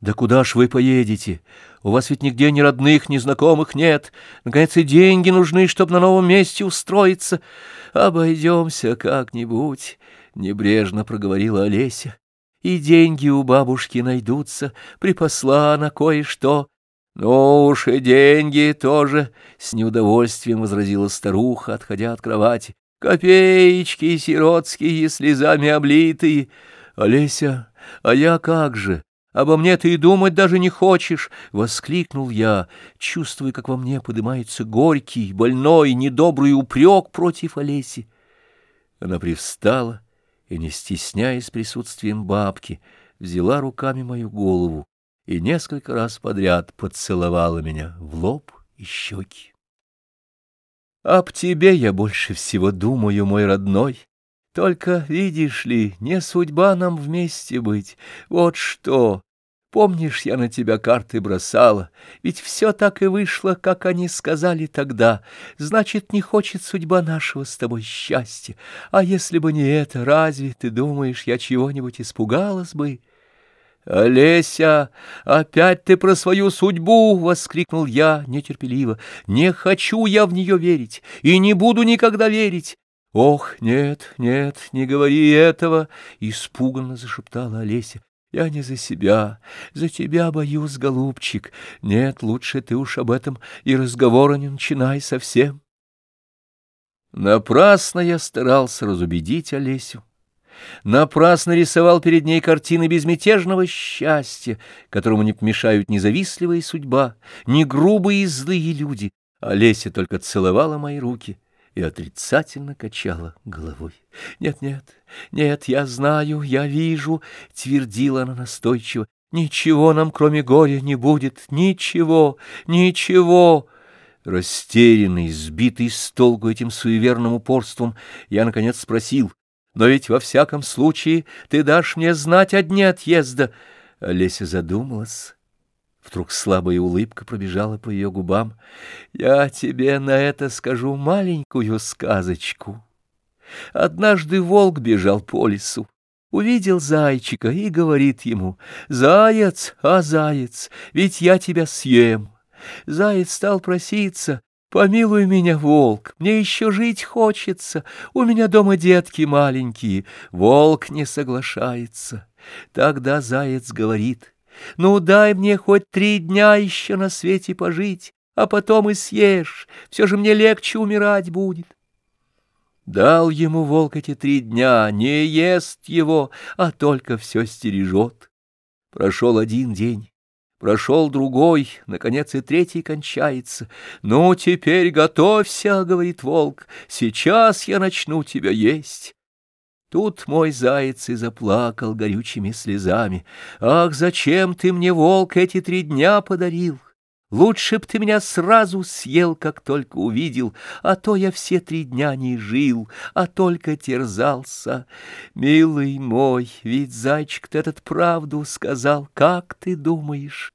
Да куда ж вы поедете? У вас ведь нигде ни родных, ни знакомых нет. Наконец, и деньги нужны, чтобы на новом месте устроиться. Обойдемся как-нибудь, — небрежно проговорила Олеся. И деньги у бабушки найдутся, припасла на кое-что. Ну уж и деньги тоже, — с неудовольствием возразила старуха, отходя от кровати. Копеечки сиротские, слезами облитые. Олеся, а я как же? Обо мне ты и думать даже не хочешь, — воскликнул я, чувствуя, как во мне поднимается горький, больной, недобрый упрек против Олеси. Она привстала и, не стесняясь присутствием бабки, взяла руками мою голову и несколько раз подряд поцеловала меня в лоб и щеки. Об тебе я больше всего думаю, мой родной, только, видишь ли, не судьба нам вместе быть. Вот что. Помнишь, я на тебя карты бросала? Ведь все так и вышло, как они сказали тогда. Значит, не хочет судьба нашего с тобой счастья. А если бы не это, разве, ты думаешь, я чего-нибудь испугалась бы?» «Олеся, опять ты про свою судьбу!» — воскликнул я нетерпеливо. «Не хочу я в нее верить и не буду никогда верить. «Ох, нет, нет, не говори этого!» — испуганно зашептала Олеся. «Я не за себя, за тебя боюсь, голубчик. Нет, лучше ты уж об этом и разговора не начинай совсем». Напрасно я старался разубедить Олесю. Напрасно рисовал перед ней картины безмятежного счастья, которому не помешают ни завистливая судьба, ни грубые и злые люди. Олеся только целовала мои руки — и отрицательно качала головой. «Нет, нет, нет, я знаю, я вижу», — твердила она настойчиво. «Ничего нам, кроме горя, не будет, ничего, ничего». Растерянный, сбитый с толку этим суеверным упорством, я, наконец, спросил, «Но ведь во всяком случае ты дашь мне знать о дне отъезда». Олеся задумалась Вдруг слабая улыбка пробежала по ее губам. «Я тебе на это скажу маленькую сказочку. Однажды волк бежал по лесу, увидел зайчика и говорит ему, «Заяц, а заяц, ведь я тебя съем». Заяц стал проситься, «Помилуй меня, волк, мне еще жить хочется, у меня дома детки маленькие». Волк не соглашается. Тогда заяц говорит, ну, дай мне хоть три дня еще на свете пожить, а потом и съешь, все же мне легче умирать будет. Дал ему волк эти три дня, не ест его, а только все стережет. Прошел один день, прошел другой, наконец и третий кончается. «Ну, теперь готовься», — говорит волк, — «сейчас я начну тебя есть». Тут мой заяц и заплакал горючими слезами. «Ах, зачем ты мне, волк, эти три дня подарил? Лучше б ты меня сразу съел, как только увидел, а то я все три дня не жил, а только терзался. Милый мой, ведь зайчик-то этот правду сказал, как ты думаешь?»